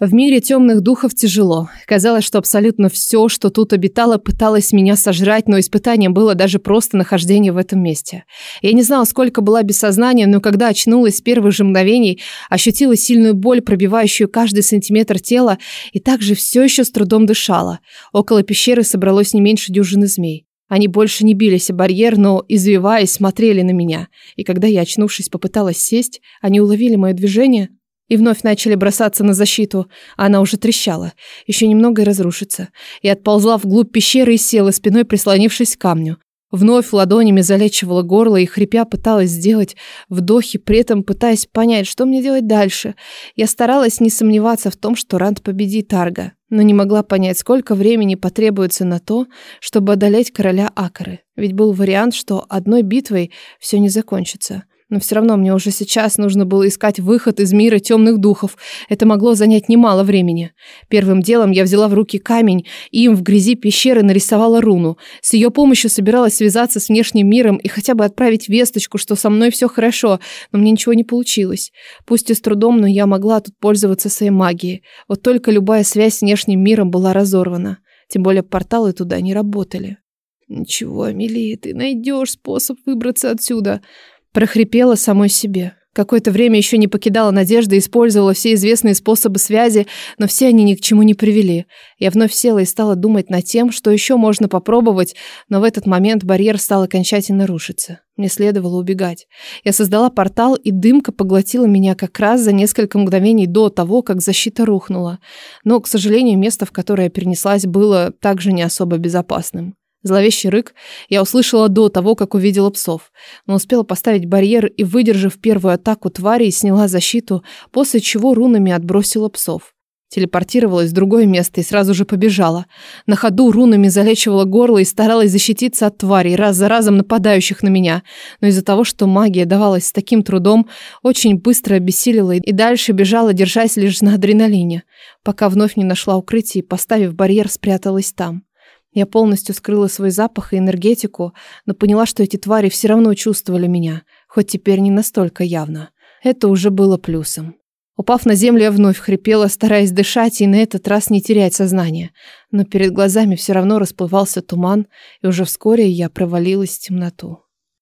В мире темных духов тяжело. Казалось, что абсолютно все, что тут обитало, пыталось меня сожрать, но испытанием было даже просто нахождение в этом месте. Я не знала, сколько была без сознания, но когда очнулась с первых же мгновений, ощутила сильную боль, пробивающую каждый сантиметр тела, и также все еще с трудом дышала. Около пещеры собралось не меньше дюжины змей. Они больше не бились о барьер, но, извиваясь, смотрели на меня. И когда я, очнувшись, попыталась сесть, они уловили мое движение – и вновь начали бросаться на защиту. Она уже трещала. Еще немного и разрушится. И отползла вглубь пещеры и села, спиной прислонившись к камню. Вновь ладонями залечивала горло и, хрипя, пыталась сделать вдохи, при этом пытаясь понять, что мне делать дальше. Я старалась не сомневаться в том, что Ранд победит Тарга, но не могла понять, сколько времени потребуется на то, чтобы одолеть короля Акары. Ведь был вариант, что одной битвой все не закончится. Но все равно мне уже сейчас нужно было искать выход из мира темных духов. Это могло занять немало времени. Первым делом я взяла в руки камень и им в грязи пещеры нарисовала руну. С ее помощью собиралась связаться с внешним миром и хотя бы отправить весточку, что со мной все хорошо, но мне ничего не получилось. Пусть и с трудом, но я могла тут пользоваться своей магией. Вот только любая связь с внешним миром была разорвана. Тем более порталы туда не работали. «Ничего, Амелия, ты найдешь способ выбраться отсюда», Прохрипела самой себе. Какое-то время еще не покидала надежда, использовала все известные способы связи, но все они ни к чему не привели. Я вновь села и стала думать над тем, что еще можно попробовать, но в этот момент барьер стал окончательно рушиться. Мне следовало убегать. Я создала портал, и дымка поглотила меня как раз за несколько мгновений до того, как защита рухнула. Но, к сожалению, место, в которое я перенеслась, было также не особо безопасным. Зловещий рык я услышала до того, как увидела псов, но успела поставить барьер и, выдержав первую атаку тварей, сняла защиту, после чего рунами отбросила псов. Телепортировалась в другое место и сразу же побежала. На ходу рунами залечивала горло и старалась защититься от тварей, раз за разом нападающих на меня. Но из-за того, что магия давалась с таким трудом, очень быстро обессилила и дальше бежала, держась лишь на адреналине, пока вновь не нашла укрытие и, поставив барьер, спряталась там. Я полностью скрыла свой запах и энергетику, но поняла, что эти твари все равно чувствовали меня, хоть теперь не настолько явно. Это уже было плюсом. Упав на землю, я вновь хрипела, стараясь дышать и на этот раз не терять сознание. Но перед глазами все равно расплывался туман, и уже вскоре я провалилась в темноту.